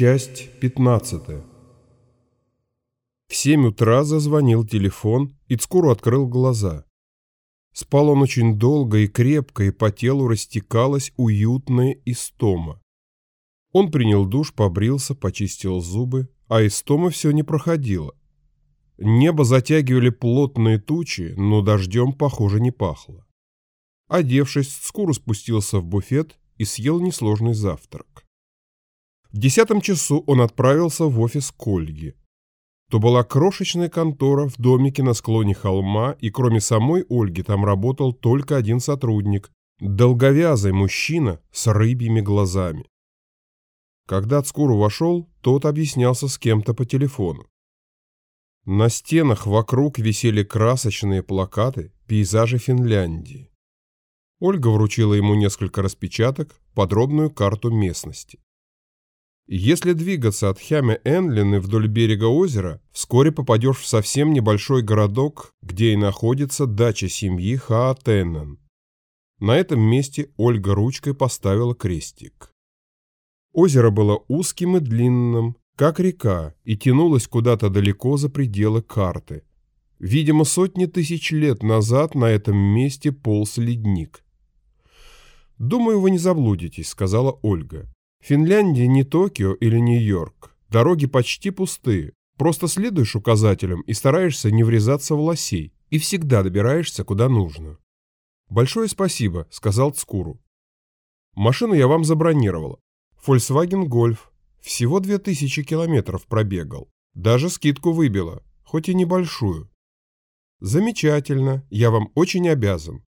Часть 15 В семь утра зазвонил телефон, и Цкуру открыл глаза. Спал он очень долго и крепко, и по телу растекалась уютная истома. Он принял душ, побрился, почистил зубы, а истома все не проходила. Небо затягивали плотные тучи, но дождем, похоже, не пахло. Одевшись, Скуру спустился в буфет и съел несложный завтрак. В десятом часу он отправился в офис к Ольге. То была крошечная контора в домике на склоне холма, и кроме самой Ольги там работал только один сотрудник, долговязый мужчина с рыбьими глазами. Когда Цкуру вошел, тот объяснялся с кем-то по телефону. На стенах вокруг висели красочные плакаты, пейзажи Финляндии. Ольга вручила ему несколько распечаток, подробную карту местности. Если двигаться от Хяме-Энлины вдоль берега озера, вскоре попадешь в совсем небольшой городок, где и находится дача семьи Хаатеннен. На этом месте Ольга ручкой поставила крестик. Озеро было узким и длинным, как река, и тянулось куда-то далеко за пределы карты. Видимо, сотни тысяч лет назад на этом месте полз ледник. «Думаю, вы не заблудитесь», — сказала Ольга. Финляндия не Токио или Нью-Йорк. Дороги почти пустые. Просто следуешь указателям и стараешься не врезаться в лосей. И всегда добираешься куда нужно. «Большое спасибо», — сказал Цкуру. «Машину я вам забронировала. Volkswagen Golf. Всего 2000 километров пробегал. Даже скидку выбила, хоть и небольшую. Замечательно, я вам очень обязан.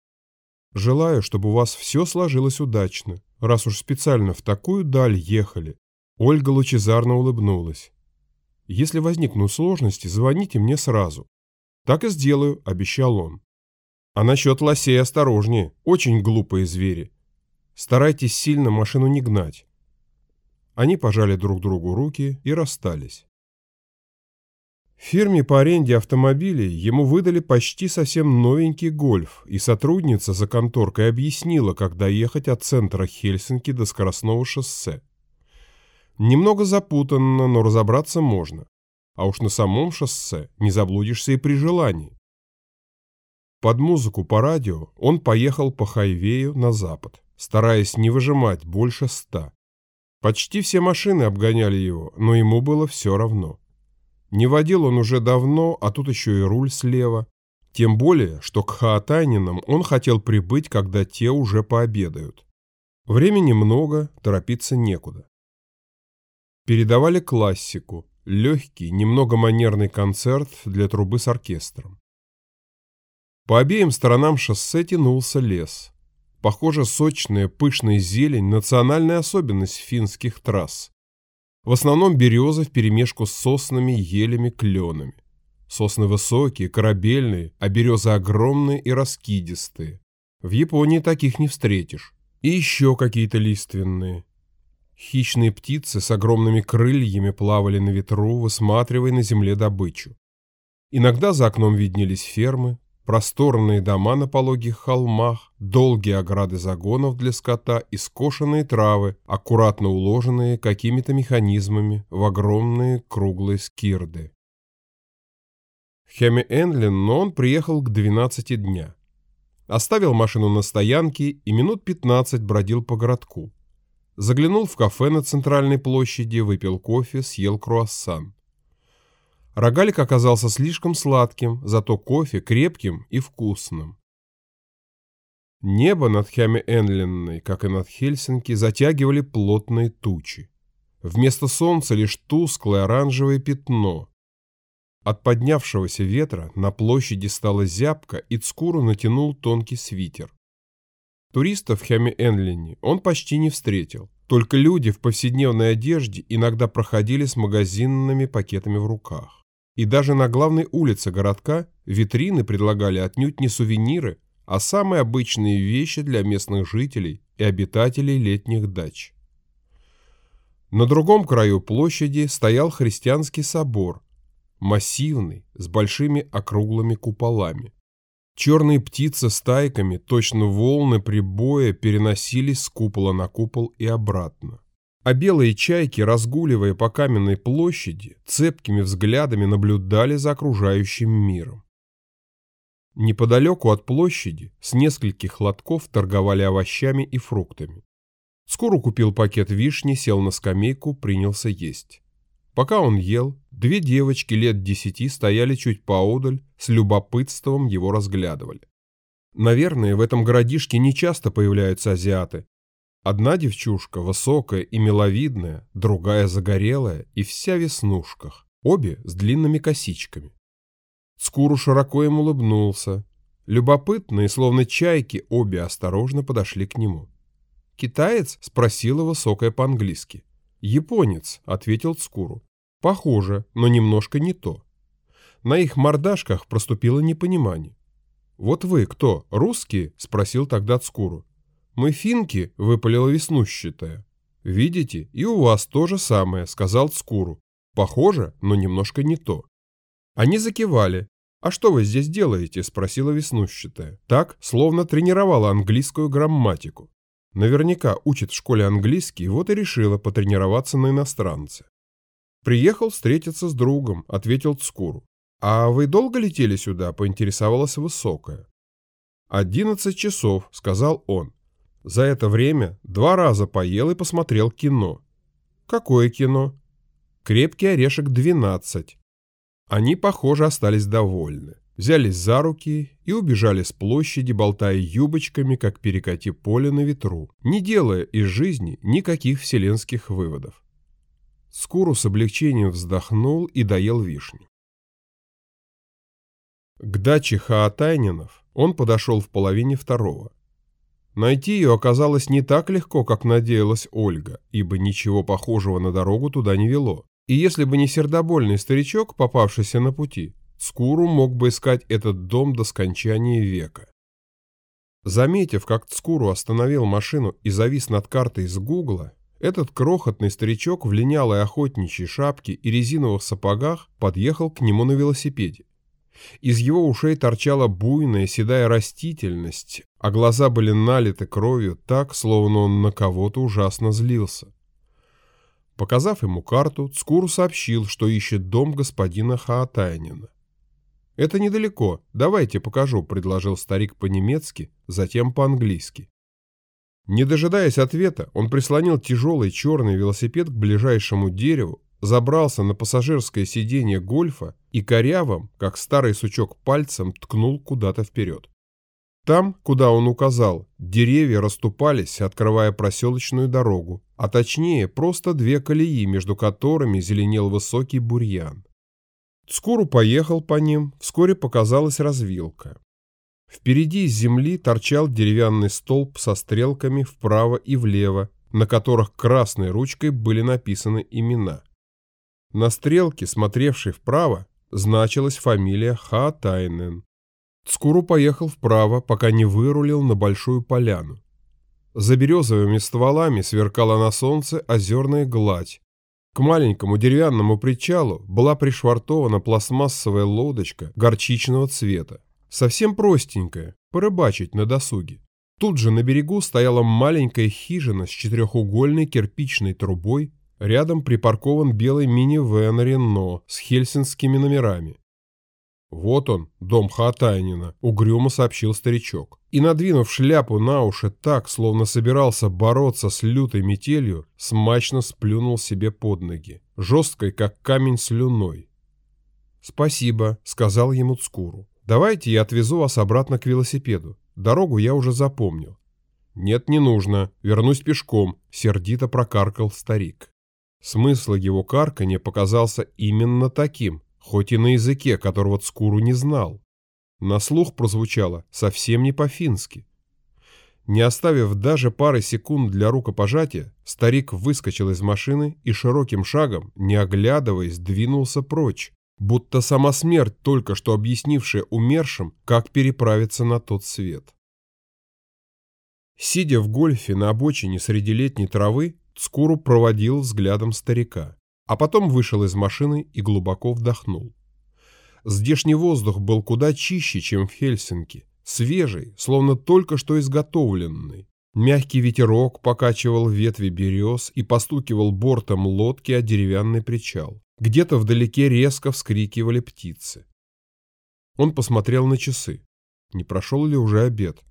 Желаю, чтобы у вас все сложилось удачно раз уж специально в такую даль ехали. Ольга лучезарно улыбнулась. Если возникнут сложности, звоните мне сразу. Так и сделаю, обещал он. А насчет лосей осторожнее, очень глупые звери. Старайтесь сильно машину не гнать. Они пожали друг другу руки и расстались. Фирме по аренде автомобилей ему выдали почти совсем новенький «Гольф», и сотрудница за конторкой объяснила, как доехать от центра Хельсинки до скоростного шоссе. Немного запутанно, но разобраться можно. А уж на самом шоссе не заблудишься и при желании. Под музыку по радио он поехал по хайвею на запад, стараясь не выжимать больше ста. Почти все машины обгоняли его, но ему было все равно. Не водил он уже давно, а тут еще и руль слева. Тем более, что к Хаотайнинам он хотел прибыть, когда те уже пообедают. Времени много, торопиться некуда. Передавали классику, легкий, немного манерный концерт для трубы с оркестром. По обеим сторонам шоссе тянулся лес. Похоже, сочная, пышная зелень – национальная особенность финских трасс. В основном березы вперемешку с соснами, елями, кленами. Сосны высокие, корабельные, а березы огромные и раскидистые. В Японии таких не встретишь. И еще какие-то лиственные. Хищные птицы с огромными крыльями плавали на ветру, высматривая на земле добычу. Иногда за окном виднелись фермы, Просторные дома на пологих холмах, долгие ограды загонов для скота и скошенные травы, аккуратно уложенные какими-то механизмами в огромные круглые скирды. В Хеме-Энлин, но он приехал к 12 дня. Оставил машину на стоянке и минут 15 бродил по городку. Заглянул в кафе на центральной площади, выпил кофе, съел круассан. Рогалик оказался слишком сладким, зато кофе крепким и вкусным. Небо над Хяме-Энлинной, как и над Хельсинки, затягивали плотные тучи. Вместо солнца лишь тусклое оранжевое пятно. От поднявшегося ветра на площади стало зябко, и Цкуру натянул тонкий свитер. Туристов в Хяме-Энлине он почти не встретил. Только люди в повседневной одежде иногда проходили с магазинными пакетами в руках. И даже на главной улице городка витрины предлагали отнюдь не сувениры, а самые обычные вещи для местных жителей и обитателей летних дач. На другом краю площади стоял христианский собор, массивный, с большими округлыми куполами. Черные птицы стайками, точно волны прибоя, переносились с купола на купол и обратно. А белые чайки, разгуливая по каменной площади, цепкими взглядами наблюдали за окружающим миром. Неподалеку от площади с нескольких лотков торговали овощами и фруктами. Скоро купил пакет вишни, сел на скамейку, принялся есть. Пока он ел, две девочки лет десяти стояли чуть поодаль, с любопытством его разглядывали. Наверное, в этом городишке нечасто появляются азиаты. Одна девчушка высокая и миловидная, другая загорелая и вся в веснушках, обе с длинными косичками. Скуру широко им улыбнулся. Любопытные, словно чайки, обе осторожно подошли к нему. «Китаец?» — спросила высокая по-английски. «Японец», — ответил Цкуру. «Похоже, но немножко не то». На их мордашках проступило непонимание. «Вот вы кто, русские?» — спросил тогда Цкуру. «Мы финки», — выпалила веснущатая. «Видите, и у вас то же самое», — сказал Цкуру. «Похоже, но немножко не то». Они закивали. «А что вы здесь делаете?» – спросила веснущатая. Так, словно тренировала английскую грамматику. Наверняка учит в школе английский, вот и решила потренироваться на иностранце. «Приехал встретиться с другом», – ответил Цкуру. «А вы долго летели сюда?» – поинтересовалась Высокая. «Одиннадцать часов», – сказал он. За это время два раза поел и посмотрел кино. «Какое кино?» «Крепкий орешек двенадцать». Они, похоже, остались довольны. Взялись за руки и убежали с площади, болтая юбочками, как перекати поле на ветру, не делая из жизни никаких вселенских выводов. Скуру с облегчением вздохнул и доел вишню. К даче Хаотайнинов он подошел в половине второго. Найти ее оказалось не так легко, как надеялась Ольга, ибо ничего похожего на дорогу туда не вело. И если бы не сердобольный старичок, попавшийся на пути, Скуру мог бы искать этот дом до скончания века. Заметив, как Цкуру остановил машину и завис над картой из гугла, этот крохотный старичок в линялой охотничьей шапке и резиновых сапогах подъехал к нему на велосипеде. Из его ушей торчала буйная седая растительность, а глаза были налиты кровью так, словно он на кого-то ужасно злился. Показав ему карту, Цкуру сообщил, что ищет дом господина Хаатайнина. «Это недалеко, давайте покажу», — предложил старик по-немецки, затем по-английски. Не дожидаясь ответа, он прислонил тяжелый черный велосипед к ближайшему дереву, забрался на пассажирское сиденье гольфа и корявым, как старый сучок пальцем, ткнул куда-то вперед. Там, куда он указал, деревья расступались, открывая проселочную дорогу, а точнее просто две колеи, между которыми зеленел высокий бурьян. Скоро поехал по ним, вскоре показалась развилка. Впереди из земли торчал деревянный столб со стрелками вправо и влево, на которых красной ручкой были написаны имена. На стрелке, смотревшей вправо, значилась фамилия Хатайнен. Скуру поехал вправо, пока не вырулил на большую поляну. За березовыми стволами сверкала на солнце озерная гладь. К маленькому деревянному причалу была пришвартована пластмассовая лодочка горчичного цвета. Совсем простенькая, порыбачить на досуге. Тут же на берегу стояла маленькая хижина с четырехугольной кирпичной трубой, рядом припаркован белый мини-вэн Рено с хельсинскими номерами. «Вот он, дом Хатайнина», — угрюмо сообщил старичок. И, надвинув шляпу на уши так, словно собирался бороться с лютой метелью, смачно сплюнул себе под ноги, жесткой, как камень слюной. «Спасибо», — сказал ему Цкуру. «Давайте я отвезу вас обратно к велосипеду. Дорогу я уже запомнил». «Нет, не нужно. Вернусь пешком», — сердито прокаркал старик. Смысл его карканья показался именно таким, хоть и на языке, которого Цкуру не знал. На слух прозвучало совсем не по-фински. Не оставив даже пары секунд для рукопожатия, старик выскочил из машины и широким шагом, не оглядываясь, двинулся прочь, будто сама смерть, только что объяснившая умершим, как переправиться на тот свет. Сидя в гольфе на обочине среди летней травы, Цкуру проводил взглядом старика а потом вышел из машины и глубоко вдохнул. Здешний воздух был куда чище, чем в Хельсинки, свежий, словно только что изготовленный. Мягкий ветерок покачивал ветви берез и постукивал бортом лодки о деревянный причал. Где-то вдалеке резко вскрикивали птицы. Он посмотрел на часы. Не прошел ли уже обед?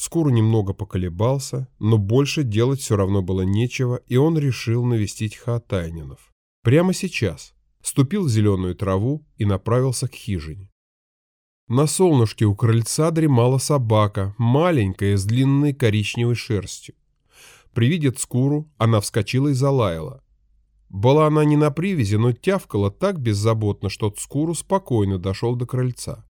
Скоро немного поколебался, но больше делать все равно было нечего, и он решил навестить Хаотайнинов. Прямо сейчас. Ступил в зеленую траву и направился к хижине. На солнышке у крыльца дремала собака, маленькая, с длинной коричневой шерстью. При виде Цкуру она вскочила и залаяла. Была она не на привязи, но тявкала так беззаботно, что Цкуру спокойно дошел до крыльца.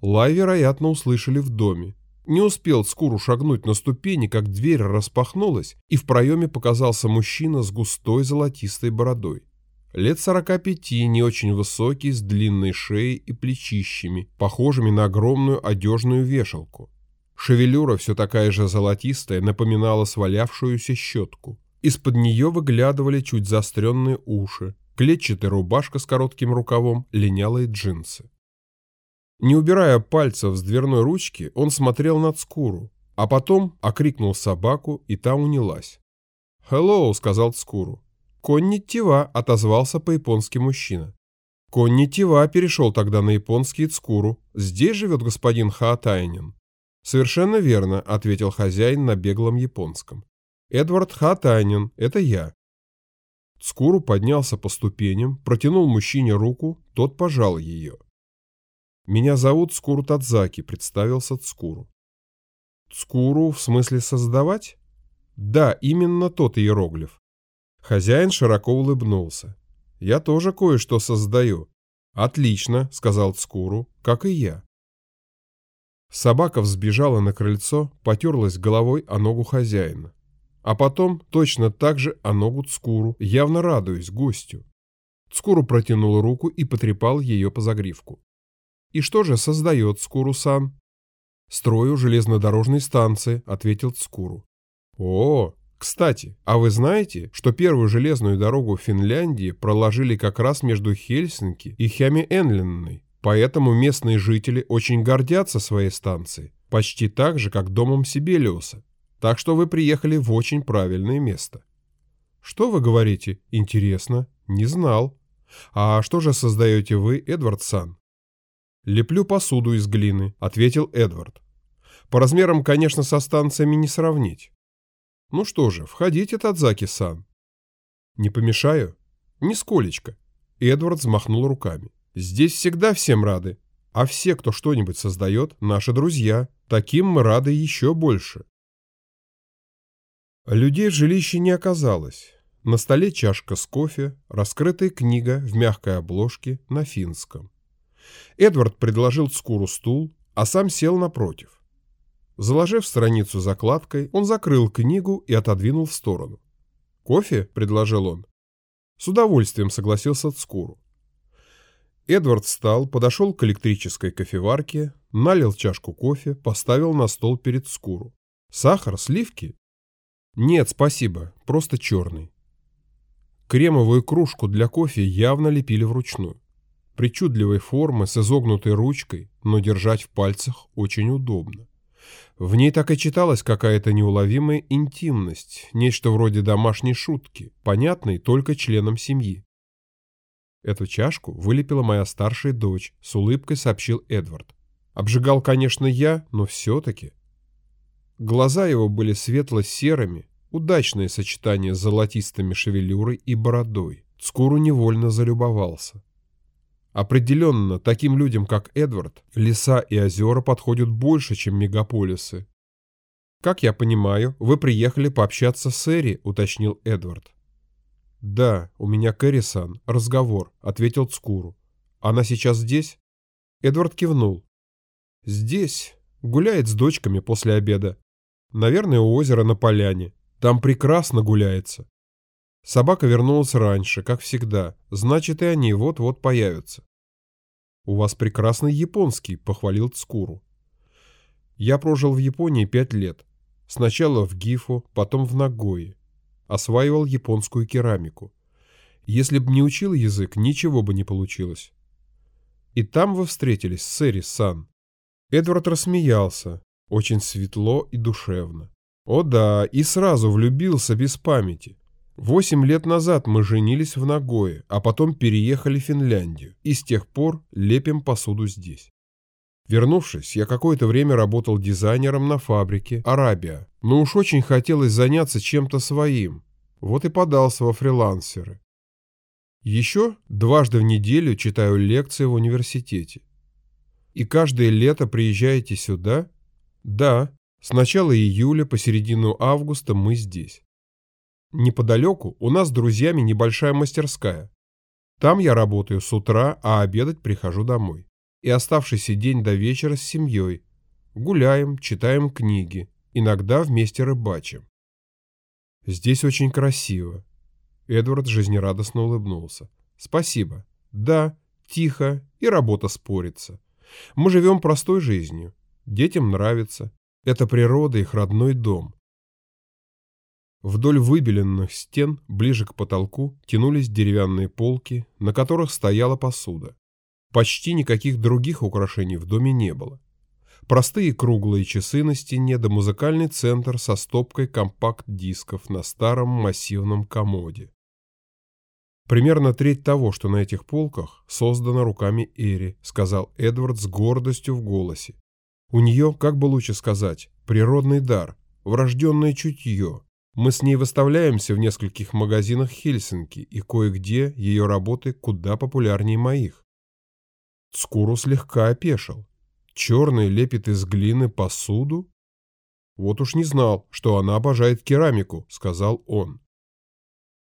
Лай, вероятно, услышали в доме. Не успел Цкуру шагнуть на ступени, как дверь распахнулась, и в проеме показался мужчина с густой золотистой бородой. Лет сорока пяти, не очень высокий, с длинной шеей и плечищами, похожими на огромную одежную вешалку. Шевелюра, все такая же золотистая, напоминала свалявшуюся щетку. Из-под нее выглядывали чуть заостренные уши, клетчатая рубашка с коротким рукавом, линялые джинсы. Не убирая пальцев с дверной ручки, он смотрел на Цкуру, а потом окрикнул собаку, и та унялась. «Хеллоу», — сказал Цкуру. «Коннитива», — отозвался по-японски мужчина. Коннитива перешел тогда на японский Цкуру. «Здесь живет господин Хаатайнин». «Совершенно верно», — ответил хозяин на беглом японском. «Эдвард Хаатайнин, это я». Цкуру поднялся по ступеням, протянул мужчине руку, тот пожал ее. «Меня зовут Цкуру Тадзаки», — представился Цкуру. «Цкуру в смысле создавать?» «Да, именно тот иероглиф. Хозяин широко улыбнулся. «Я тоже кое-что создаю». «Отлично», — сказал Цкуру, — «как и я». Собака взбежала на крыльцо, потерлась головой о ногу хозяина. А потом точно так же о ногу Цкуру, явно радуясь гостю. Цкуру протянул руку и потрепал ее по загривку. «И что же создает Цкуру-сан?» «Строю железнодорожной станции», — ответил Цкуру. «О, кстати, а вы знаете, что первую железную дорогу в Финляндии проложили как раз между Хельсинки и Хями-Энлинной? Поэтому местные жители очень гордятся своей станцией, почти так же, как домом Сибелиуса. Так что вы приехали в очень правильное место. Что вы говорите? Интересно. Не знал. А что же создаете вы, Эдвард Сан? Леплю посуду из глины, ответил Эдвард. По размерам, конечно, со станциями не сравнить. Ну что же, входите, Тадзаки-сан. Не помешаю? Нисколечко. Эдвард взмахнул руками. Здесь всегда всем рады. А все, кто что-нибудь создает, наши друзья. Таким мы рады еще больше. Людей в жилище не оказалось. На столе чашка с кофе, раскрытая книга в мягкой обложке на финском. Эдвард предложил Скуру стул, а сам сел напротив. Заложив страницу закладкой, он закрыл книгу и отодвинул в сторону. «Кофе?» – предложил он. С удовольствием согласился Цкуру. Эдвард встал, подошел к электрической кофеварке, налил чашку кофе, поставил на стол перед Скуру. «Сахар? Сливки?» «Нет, спасибо, просто черный». Кремовую кружку для кофе явно лепили вручную. Причудливой формы с изогнутой ручкой, но держать в пальцах очень удобно. В ней так и читалась какая-то неуловимая интимность, нечто вроде домашней шутки, понятной только членам семьи. Эту чашку вылепила моя старшая дочь, с улыбкой сообщил Эдвард. Обжигал, конечно, я, но все-таки. Глаза его были светло-серыми, удачное сочетание с золотистыми шевелюрой и бородой. Скуру невольно залюбовался. Определенно, таким людям, как Эдвард, леса и озера подходят больше, чем мегаполисы. «Как я понимаю, вы приехали пообщаться с Эри», — уточнил Эдвард. «Да, у меня Кэрри-сан, разговор», — ответил Цкуру. «Она сейчас здесь?» Эдвард кивнул. «Здесь. Гуляет с дочками после обеда. Наверное, у озера на поляне. Там прекрасно гуляется. Собака вернулась раньше, как всегда, значит и они вот-вот появятся. «У вас прекрасный японский», — похвалил Цкуру. «Я прожил в Японии пять лет. Сначала в Гифу, потом в Нагое. Осваивал японскую керамику. Если бы не учил язык, ничего бы не получилось. И там вы встретились с Эри Сан. Эдвард рассмеялся. Очень светло и душевно. О да, и сразу влюбился без памяти. Восемь лет назад мы женились в Нагое, а потом переехали в Финляндию, и с тех пор лепим посуду здесь. Вернувшись, я какое-то время работал дизайнером на фабрике «Арабия», но уж очень хотелось заняться чем-то своим, вот и подался во фрилансеры. Еще дважды в неделю читаю лекции в университете. И каждое лето приезжаете сюда? Да, с начала июля по середину августа мы здесь. Неподалеку у нас с друзьями небольшая мастерская. Там я работаю с утра, а обедать прихожу домой. И оставшийся день до вечера с семьей. Гуляем, читаем книги, иногда вместе рыбачим. Здесь очень красиво. Эдвард жизнерадостно улыбнулся. Спасибо. Да, тихо, и работа спорится. Мы живем простой жизнью. Детям нравится. Это природа, их родной дом. Вдоль выбеленных стен, ближе к потолку, тянулись деревянные полки, на которых стояла посуда. Почти никаких других украшений в доме не было. Простые круглые часы на стене да музыкальный центр со стопкой компакт-дисков на старом массивном комоде. Примерно треть того, что на этих полках, создано руками Эри, сказал Эдвард с гордостью в голосе. У нее, как бы лучше сказать, природный дар, врожденное чутье, мы с ней выставляемся в нескольких магазинах Хельсинки, и кое-где ее работы куда популярнее моих. Скуру слегка опешил. Черный лепит из глины посуду? Вот уж не знал, что она обожает керамику, сказал он.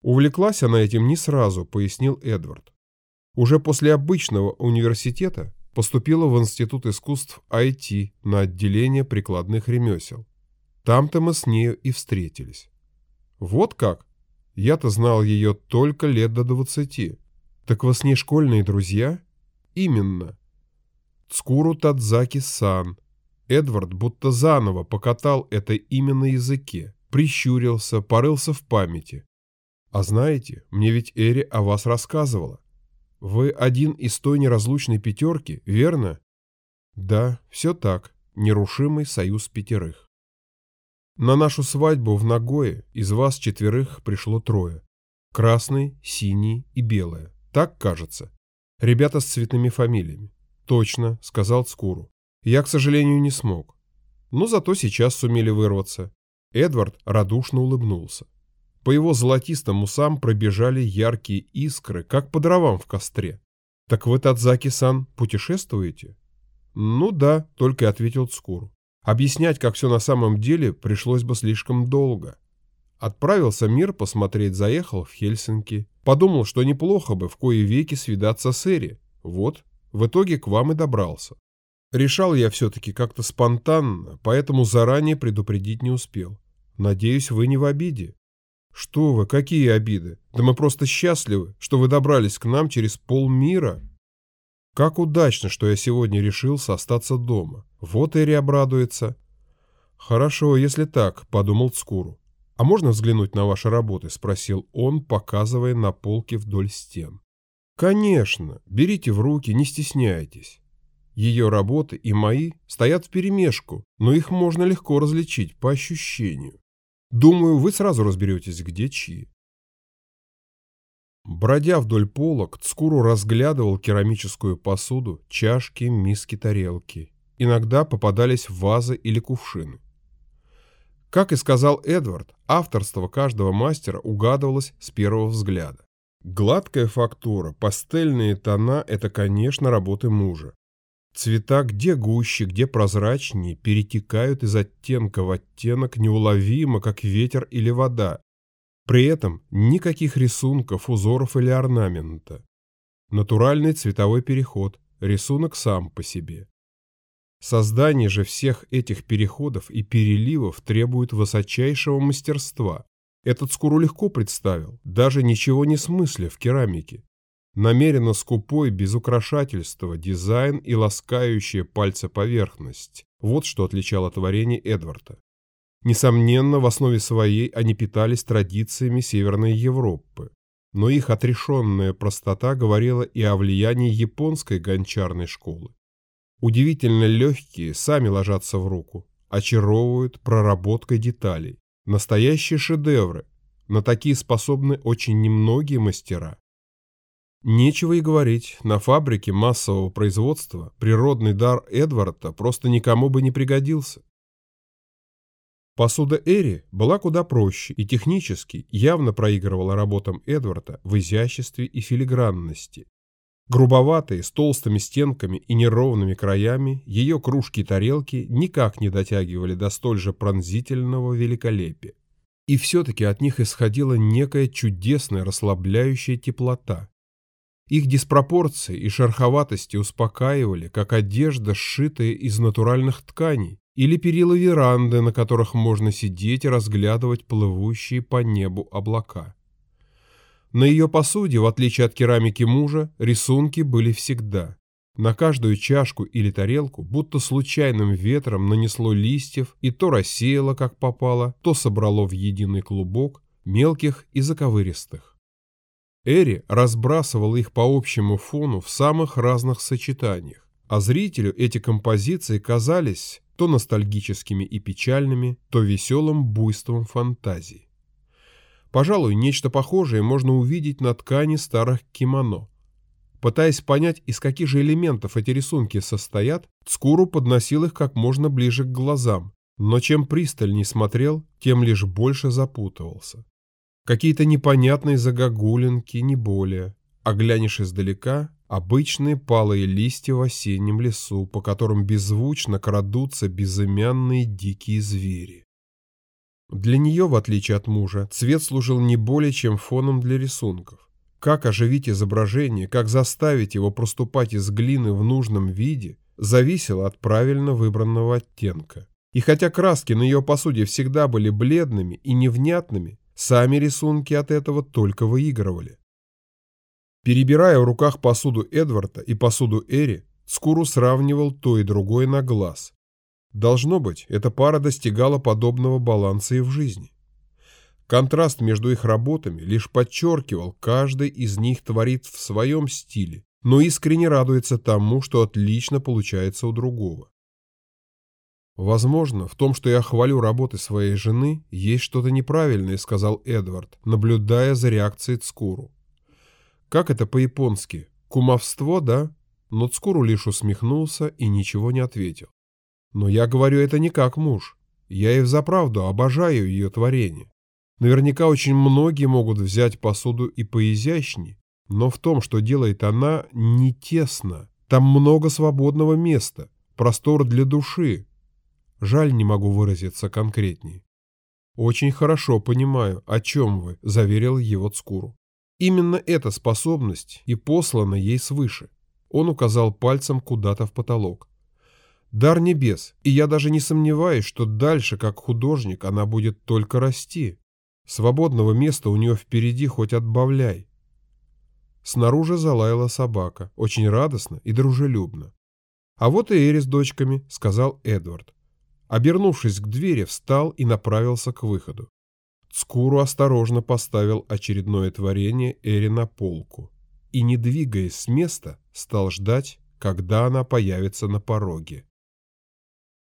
Увлеклась она этим не сразу, пояснил Эдвард. Уже после обычного университета поступила в Институт искусств IT на отделение прикладных ремесел. Там-то мы с нею и встретились. Вот как? Я-то знал ее только лет до двадцати. Так вы с ней школьные друзья? Именно. Цкуру Тадзаки-сан. Эдвард будто заново покатал это имя на языке, прищурился, порылся в памяти. А знаете, мне ведь Эри о вас рассказывала. Вы один из той неразлучной пятерки, верно? Да, все так. Нерушимый союз пятерых. На нашу свадьбу в Нагое из вас четверых пришло трое. Красный, синий и белое. Так кажется. Ребята с цветными фамилиями. Точно, сказал Цкуру. Я, к сожалению, не смог. Но зато сейчас сумели вырваться. Эдвард радушно улыбнулся. По его золотистым усам пробежали яркие искры, как по дровам в костре. «Так вы, Тадзаки-сан, путешествуете?» «Ну да», — только ответил Цкуру. Объяснять, как все на самом деле, пришлось бы слишком долго. Отправился мир посмотреть, заехал в Хельсинки. Подумал, что неплохо бы в кои веки свидаться с Эри. Вот, в итоге к вам и добрался. Решал я все-таки как-то спонтанно, поэтому заранее предупредить не успел. Надеюсь, вы не в обиде. Что вы, какие обиды? Да мы просто счастливы, что вы добрались к нам через полмира. Как удачно, что я сегодня решился остаться дома. Вот Эри обрадуется. Хорошо, если так, подумал Цкуру. А можно взглянуть на ваши работы? Спросил он, показывая на полки вдоль стен. Конечно, берите в руки, не стесняйтесь. Ее работы и мои стоят вперемешку, но их можно легко различить по ощущению. Думаю, вы сразу разберетесь, где чьи. Бродя вдоль полок, Цкуру разглядывал керамическую посуду, чашки, миски, тарелки. Иногда попадались вазы или кувшины. Как и сказал Эдвард, авторство каждого мастера угадывалось с первого взгляда. Гладкая фактура, пастельные тона – это, конечно, работы мужа. Цвета где гуще, где прозрачнее, перетекают из оттенка в оттенок неуловимо, как ветер или вода, при этом никаких рисунков, узоров или орнамента. Натуральный цветовой переход, рисунок сам по себе. Создание же всех этих переходов и переливов требует высочайшего мастерства. Этот скуру легко представил, даже ничего не смысля в керамике. Намеренно скупой, без украшательства, дизайн и ласкающая пальцы поверхность. Вот что отличало творение Эдварда. Несомненно, в основе своей они питались традициями Северной Европы, но их отрешенная простота говорила и о влиянии японской гончарной школы. Удивительно легкие, сами ложатся в руку, очаровывают проработкой деталей. Настоящие шедевры. На такие способны очень немногие мастера. Нечего и говорить, на фабрике массового производства природный дар Эдварда просто никому бы не пригодился. Посуда Эри была куда проще и технически явно проигрывала работам Эдварда в изяществе и филигранности. Грубоватые, с толстыми стенками и неровными краями, ее кружки и тарелки никак не дотягивали до столь же пронзительного великолепия. И все-таки от них исходила некая чудесная расслабляющая теплота. Их диспропорции и шероховатости успокаивали, как одежда, сшитая из натуральных тканей, или перила веранды, на которых можно сидеть и разглядывать плывущие по небу облака. На ее посуде, в отличие от керамики мужа, рисунки были всегда. На каждую чашку или тарелку будто случайным ветром нанесло листьев и то рассеяло, как попало, то собрало в единый клубок мелких и заковыристых. Эри разбрасывала их по общему фону в самых разных сочетаниях, а зрителю эти композиции казались то ностальгическими и печальными, то веселым буйством фантазии. Пожалуй, нечто похожее можно увидеть на ткани старых кимоно. Пытаясь понять, из каких же элементов эти рисунки состоят, Цкуру подносил их как можно ближе к глазам, но чем пристальней смотрел, тем лишь больше запутывался. Какие-то непонятные загогулинки, не более. А глянешь издалека – обычные палые листья в осеннем лесу, по которым беззвучно крадутся безымянные дикие звери. Для нее, в отличие от мужа, цвет служил не более чем фоном для рисунков. Как оживить изображение, как заставить его проступать из глины в нужном виде, зависело от правильно выбранного оттенка. И хотя краски на ее посуде всегда были бледными и невнятными, сами рисунки от этого только выигрывали. Перебирая в руках посуду Эдварда и посуду Эри, Скуру сравнивал то и другое на глаз, Должно быть, эта пара достигала подобного баланса и в жизни. Контраст между их работами лишь подчеркивал, каждый из них творит в своем стиле, но искренне радуется тому, что отлично получается у другого. «Возможно, в том, что я хвалю работы своей жены, есть что-то неправильное», — сказал Эдвард, наблюдая за реакцией Цкуру. «Как это по-японски? Кумовство, да?» Но Цкуру лишь усмехнулся и ничего не ответил. Но я говорю это не как муж. Я и взаправду обожаю ее творение. Наверняка очень многие могут взять посуду и поизящней, но в том, что делает она, не тесно. Там много свободного места, простор для души. Жаль, не могу выразиться конкретней. «Очень хорошо понимаю, о чем вы», – заверил его Цкуру. Именно эта способность и послана ей свыше. Он указал пальцем куда-то в потолок. Дар небес, и я даже не сомневаюсь, что дальше, как художник, она будет только расти. Свободного места у нее впереди хоть отбавляй. Снаружи залаяла собака, очень радостно и дружелюбно. «А вот и Эри с дочками», — сказал Эдвард. Обернувшись к двери, встал и направился к выходу. Скуру осторожно поставил очередное творение Эри на полку и, не двигаясь с места, стал ждать, когда она появится на пороге.